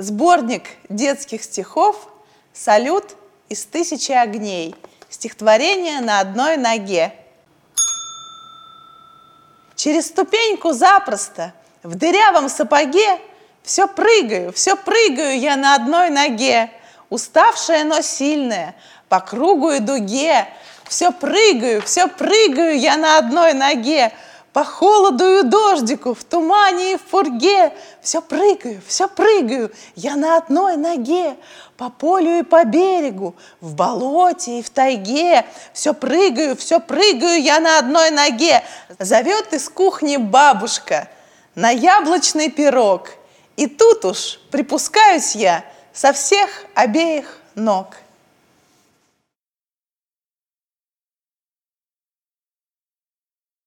Сборник детских стихов «Салют из тысячи огней». Стихотворение на одной ноге. Через ступеньку запросто, в дырявом сапоге, Все прыгаю, все прыгаю я на одной ноге, Уставшая, но сильная, по кругу и дуге, Все прыгаю, все прыгаю я на одной ноге, по холоду и дождику, в тумане и в фурге. Все прыгаю, все прыгаю, я на одной ноге. По полю и по берегу, в болоте и в тайге. Все прыгаю, все прыгаю я на одной ноге. Зовет из кухни бабушка на яблочный пирог. И тут уж припускаюсь я со всех обеих ног